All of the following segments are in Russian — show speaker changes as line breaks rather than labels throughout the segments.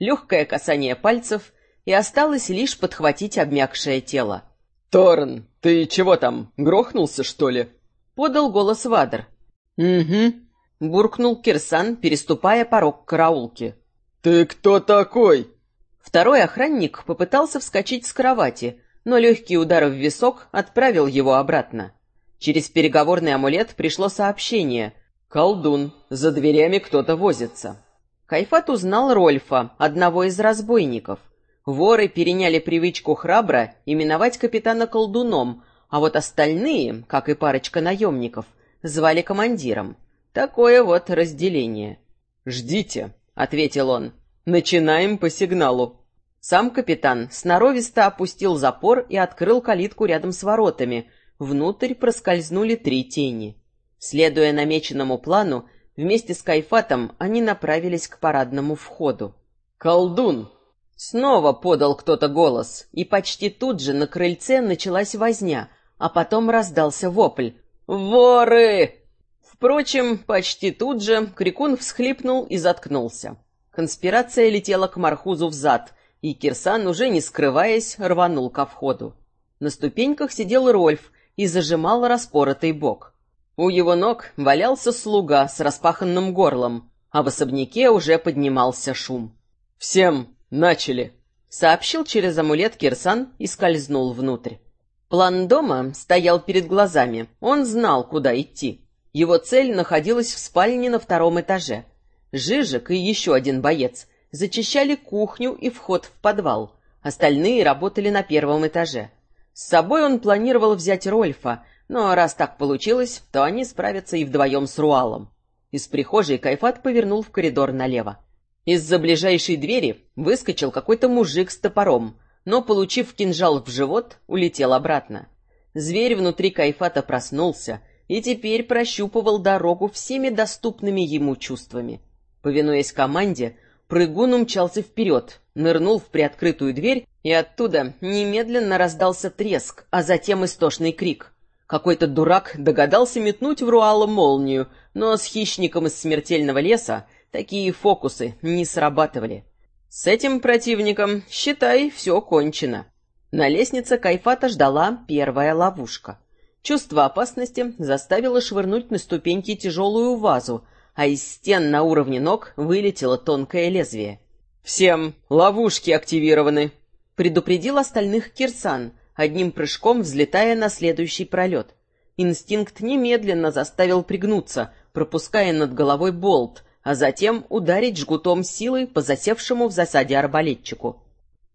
Легкое касание пальцев, и осталось лишь подхватить обмякшее тело.
«Торн, ты чего там, грохнулся, что ли?»
— подал голос Вадр.
«Угу», —
буркнул Кирсан, переступая порог караулки.
«Ты кто такой?»
Второй охранник попытался вскочить с кровати, но легкий удар в висок отправил его обратно. Через переговорный амулет пришло сообщение. «Колдун, за дверями кто-то возится». Кайфат узнал Рольфа, одного из разбойников. Воры переняли привычку храбро именовать капитана колдуном, а вот остальные, как и парочка наемников, звали командиром. Такое вот разделение.
«Ждите», — ответил он. «Начинаем по сигналу».
Сам капитан сноровисто опустил запор и открыл калитку рядом с воротами. Внутрь проскользнули три тени. Следуя намеченному плану, вместе с Кайфатом они направились к парадному входу.
«Колдун!»
Снова подал кто-то голос, и почти тут же на крыльце началась возня, а потом раздался вопль. «Воры!» Впрочем, почти тут же Крикун всхлипнул и заткнулся. Конспирация летела к Мархузу взад, и Кирсан, уже не скрываясь, рванул ко входу. На ступеньках сидел Рольф и зажимал распоротый бок. У его ног валялся слуга с распаханным горлом, а в особняке уже поднимался шум.
«Всем начали!»
— сообщил через амулет Кирсан и скользнул внутрь. План дома стоял перед глазами, он знал, куда идти. Его цель находилась в спальне на втором этаже. Жижик и еще один боец зачищали кухню и вход в подвал. Остальные работали на первом этаже. С собой он планировал взять Рольфа, но раз так получилось, то они справятся и вдвоем с Руалом. Из прихожей Кайфат повернул в коридор налево. Из-за ближайшей двери выскочил какой-то мужик с топором, но, получив кинжал в живот, улетел обратно. Зверь внутри Кайфата проснулся и теперь прощупывал дорогу всеми доступными ему чувствами. Повинуясь команде, Прыгун умчался вперед, нырнул в приоткрытую дверь, и оттуда немедленно раздался треск, а затем истошный крик. Какой-то дурак догадался метнуть в Руала молнию, но с хищником из смертельного леса такие фокусы не срабатывали. С этим противником, считай, все кончено. На лестнице Кайфата ждала первая ловушка. Чувство опасности заставило швырнуть на ступеньки тяжелую вазу, а из стен на уровне ног вылетело тонкое лезвие.
«Всем ловушки активированы!»
Предупредил остальных Кирсан, одним прыжком взлетая на следующий пролет. Инстинкт немедленно заставил пригнуться, пропуская над головой болт, а затем ударить жгутом силы по засевшему в засаде арбалетчику.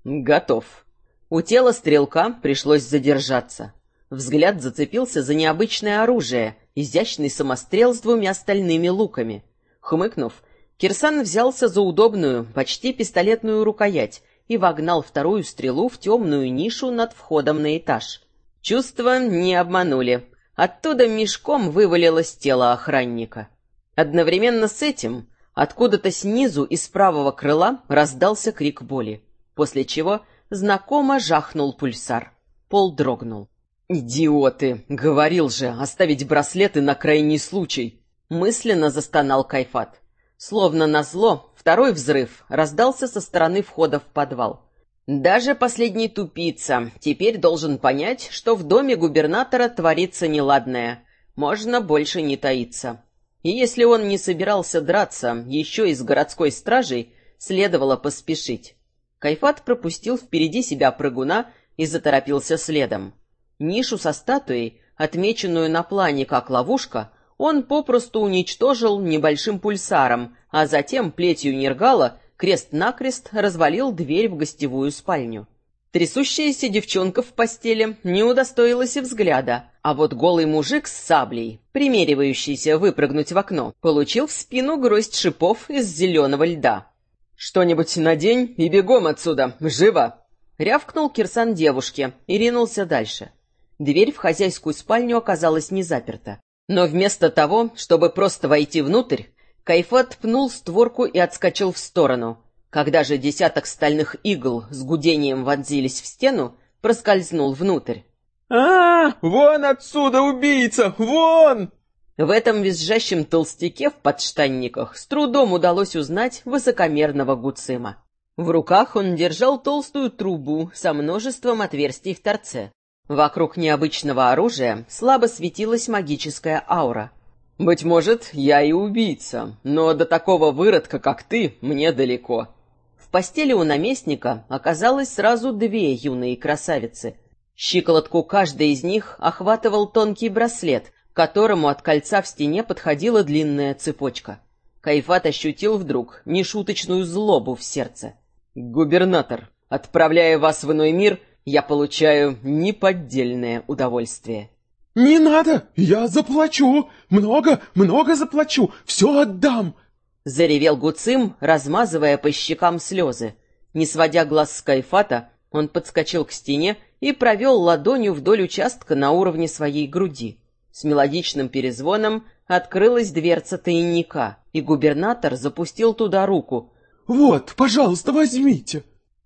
«Готов».
У тела стрелка пришлось задержаться. Взгляд зацепился за необычное оружие, изящный самострел с двумя стальными луками. Хмыкнув, Кирсан взялся за удобную, почти пистолетную рукоять и вогнал вторую стрелу в темную нишу над входом на этаж. Чувства не обманули. Оттуда мешком вывалилось тело охранника. Одновременно с этим откуда-то снизу из правого крыла раздался крик боли, после чего знакомо жахнул пульсар. Пол дрогнул.
«Идиоты! Говорил же, оставить браслеты на крайний случай!»
Мысленно застонал Кайфат. Словно назло, второй взрыв раздался со стороны входа в подвал. Даже последний тупица теперь должен понять, что в доме губернатора творится неладное. Можно больше не таиться. И если он не собирался драться еще и с городской стражей, следовало поспешить. Кайфат пропустил впереди себя прыгуна и заторопился следом. Нишу со статуей, отмеченную на плане как ловушка, он попросту уничтожил небольшим пульсаром, а затем плетью Нергала крест-накрест развалил дверь в гостевую спальню. Трясущаяся девчонка в постели не удостоилась и взгляда, а вот голый мужик с саблей, примеривающийся выпрыгнуть в окно, получил в спину гроздь шипов из зеленого льда.
«Что-нибудь надень и бегом отсюда, живо!»
Рявкнул Кирсан девушке и ринулся дальше. Дверь в хозяйскую спальню оказалась не заперта. Но вместо того, чтобы просто войти внутрь, Кайфат пнул створку и отскочил в сторону. Когда же десяток стальных игл с гудением вонзились в стену, проскользнул внутрь.
а, -а, -а Вон отсюда, убийца! Вон!»
В этом визжащем толстяке в подштанниках с трудом удалось узнать высокомерного Гуцима. В руках он держал толстую трубу со множеством отверстий в торце. Вокруг необычного оружия слабо светилась магическая аура.
«Быть может, я и убийца, но до такого выродка, как ты, мне далеко».
В постели у наместника оказалось сразу две юные красавицы. Щиколотку каждой из них охватывал тонкий браслет, к которому от кольца в стене подходила длинная цепочка. Кайфат ощутил вдруг нешуточную злобу в сердце.
«Губернатор, отправляя вас в иной мир, я получаю неподдельное удовольствие».
«Не надо! Я заплачу! Много, много заплачу! Все отдам!»
Заревел Гуцим, размазывая по щекам слезы. Не сводя глаз с Кайфата, он подскочил к стене и провел ладонью вдоль участка на уровне своей груди. С мелодичным перезвоном открылась дверца тайника, и губернатор запустил туда руку.
«Вот, пожалуйста, возьмите!»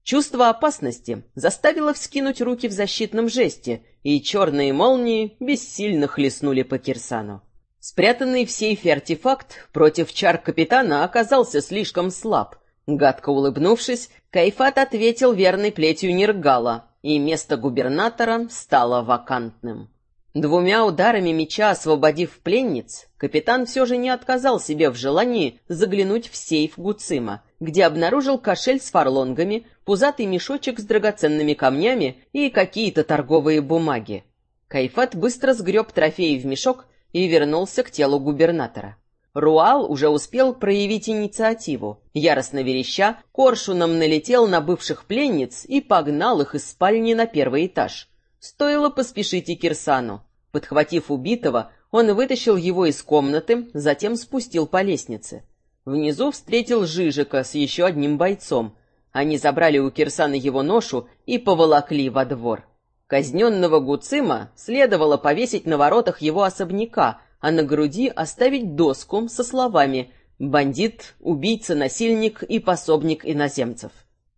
Чувство опасности заставило вскинуть руки в защитном жесте, и черные молнии бессильно хлестнули по Кирсану. Спрятанный в сейфе артефакт против чар капитана оказался слишком слаб. Гадко улыбнувшись, Кайфат ответил верной плетью Нергала, и место губернатора стало вакантным. Двумя ударами меча освободив пленниц, капитан все же не отказал себе в желании заглянуть в сейф Гуцима, где обнаружил кошель с фарлонгами, пузатый мешочек с драгоценными камнями и какие-то торговые бумаги. Кайфат быстро сгреб трофеи в мешок и вернулся к телу губернатора. Руал уже успел проявить инициативу. Яростно вереща, коршуном налетел на бывших пленниц и погнал их из спальни на первый этаж. Стоило поспешить и Кирсану. Подхватив убитого, он вытащил его из комнаты, затем спустил по лестнице. Внизу встретил Жижика с еще одним бойцом. Они забрали у Кирсана его ношу и поволокли во двор. Казненного Гуцима следовало повесить на воротах его особняка, а на груди оставить доску со словами «бандит, убийца, насильник и пособник иноземцев».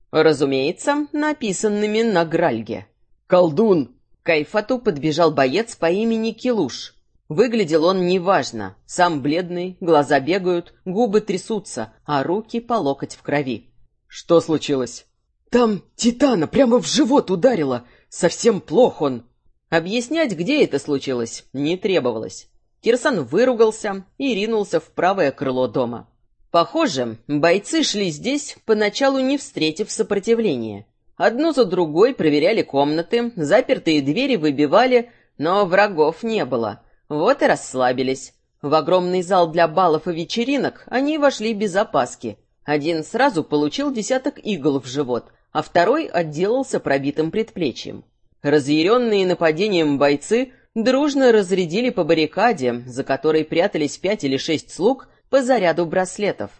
Разумеется, написанными на Гральге.
«Колдун!»
К Кайфату подбежал боец по имени Килуш. Выглядел он неважно. Сам бледный, глаза бегают, губы трясутся, а руки по локоть в крови.
«Что случилось?»
«Там Титана прямо в живот ударила. Совсем плох он».
Объяснять, где это случилось, не требовалось. Кирсан выругался и ринулся в правое крыло дома. Похоже, бойцы шли здесь, поначалу не встретив сопротивления. Одну за другой проверяли комнаты, запертые двери выбивали, но врагов не было. Вот и расслабились. В огромный зал для балов и вечеринок они вошли без опаски. Один сразу получил десяток игл в живот, а второй отделался пробитым предплечьем. Разъяренные нападением бойцы дружно разрядили по баррикаде, за которой прятались пять или шесть слуг, по заряду браслетов.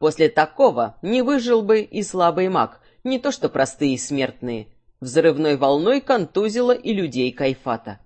После такого не выжил бы и слабый маг, не то что простые смертные. Взрывной волной контузило и людей Кайфата.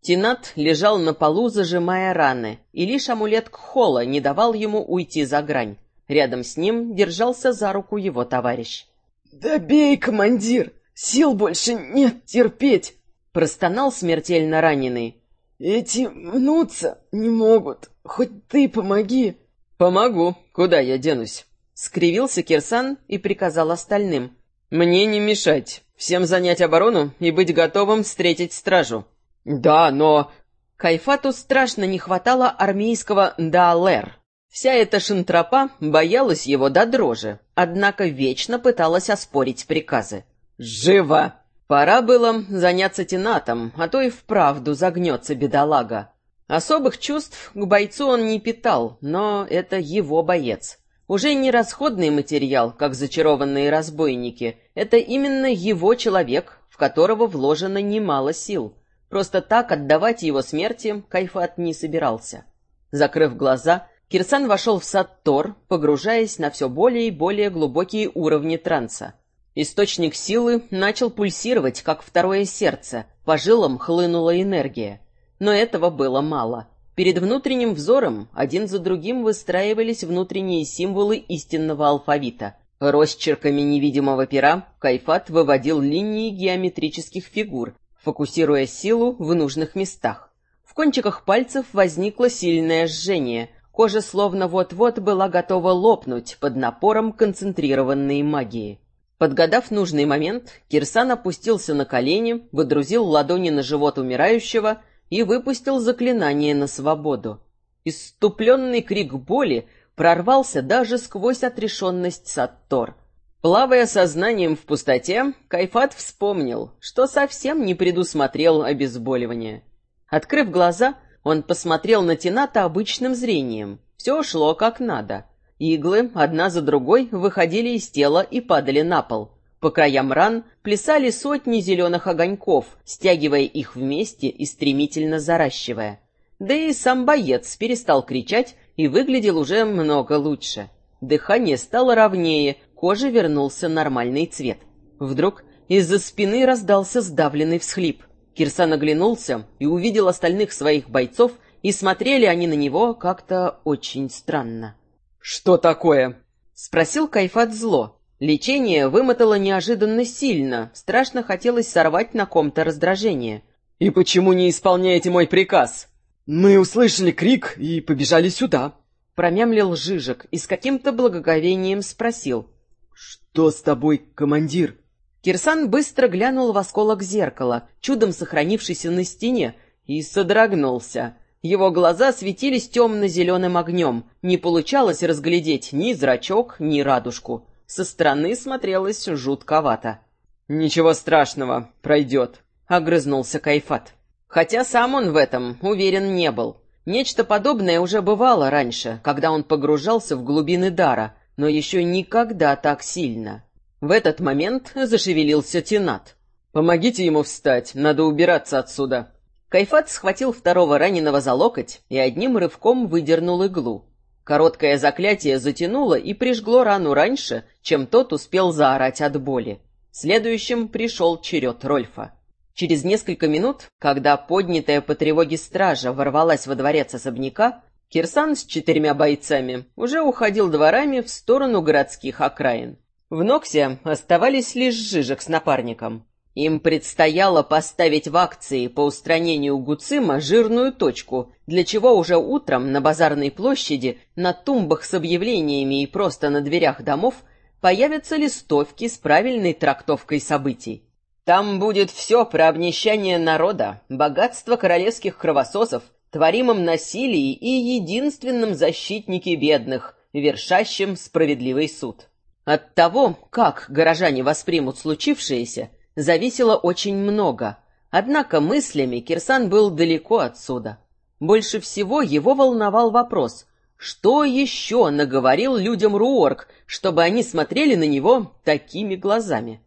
Тинат лежал на полу, зажимая раны, и лишь амулет Кхола не давал ему уйти за грань. Рядом с ним держался за руку его товарищ.
«Да бей, командир! Сил больше нет терпеть!»
Простонал смертельно раненый.
«Эти мнутся не могут. Хоть ты помоги!»
«Помогу. Куда я денусь?»
Скривился Кирсан и приказал остальным.
«Мне не мешать. Всем занять оборону и быть готовым встретить стражу».
«Да, но...»
Кайфату страшно не хватало армейского «даалер». Вся эта шантропа боялась его до дрожи, однако вечно пыталась оспорить приказы.
«Живо!»
Пора было заняться тенатом, а то и вправду загнется бедолага. Особых чувств к бойцу он не питал, но это его боец. Уже не расходный материал, как зачарованные разбойники. Это именно его человек, в которого вложено немало сил. Просто так отдавать его смерти Кайфат не собирался. Закрыв глаза, Кирсан вошел в сад Тор, погружаясь на все более и более глубокие уровни транса. Источник силы начал пульсировать, как второе сердце, по жилам хлынула энергия. Но этого было мало — Перед внутренним взором один за другим выстраивались внутренние символы истинного алфавита. Росчерками невидимого пера Кайфат выводил линии геометрических фигур, фокусируя силу в нужных местах. В кончиках пальцев возникло сильное жжение, кожа словно вот-вот была готова лопнуть под напором концентрированной магии. Подгадав нужный момент, Кирсан опустился на колени, выдрузил ладони на живот умирающего и выпустил заклинание на свободу. Иступленный крик боли прорвался даже сквозь отрешенность Саттор. Плавая сознанием в пустоте, Кайфат вспомнил, что совсем не предусмотрел обезболивание. Открыв глаза, он посмотрел на Тената обычным зрением. Все шло как надо. Иглы одна за другой выходили из тела и падали на пол. По краям ран плясали сотни зеленых огоньков, стягивая их вместе и стремительно заращивая. Да и сам боец перестал кричать и выглядел уже много лучше. Дыхание стало ровнее, коже вернулся нормальный цвет. Вдруг из-за спины раздался сдавленный всхлип. Кирсан оглянулся и увидел остальных своих бойцов, и смотрели они на него как-то очень странно.
«Что такое?»
— спросил Кайфат зло. Лечение вымотало неожиданно сильно, страшно хотелось сорвать на ком-то раздражение.
«И почему не исполняете мой приказ?»
«Мы услышали крик и побежали сюда», —
промямлил Жижик и с каким-то благоговением спросил.
«Что с тобой, командир?»
Кирсан быстро глянул в осколок зеркала, чудом сохранившийся на стене, и содрогнулся — его глаза светились темно-зеленым огнем. Не получалось разглядеть ни зрачок, ни радужку. Со стороны смотрелось жутковато.
«Ничего страшного, пройдет», — огрызнулся Кайфат.
Хотя сам он в этом уверен не был. Нечто подобное уже бывало раньше, когда он погружался в глубины дара, но еще никогда так сильно. В этот момент зашевелился Тенат.
«Помогите ему встать, надо убираться отсюда»,
Кайфат схватил второго раненого за локоть и одним рывком выдернул иглу. Короткое заклятие затянуло и прижгло рану раньше, чем тот успел заорать от боли. Следующим пришел черед Рольфа. Через несколько минут, когда поднятая по тревоге стража ворвалась во дворец особняка, Кирсан с четырьмя бойцами уже уходил дворами в сторону городских окраин. В Ноксе оставались лишь Жижик с напарником. Им предстояло поставить в акции по устранению Гуцима жирную точку, для чего уже утром на базарной площади, на тумбах с объявлениями и просто на дверях домов появятся листовки с правильной трактовкой событий. Там будет все про обнищание народа, богатство королевских кровососов, творимом насилии и единственном защитнике бедных, вершащем справедливый суд. От того, как горожане воспримут случившееся, зависело очень много. Однако мыслями Кирсан был далеко отсюда. Больше всего его волновал вопрос, что еще наговорил людям Руорк, чтобы они смотрели на него такими глазами.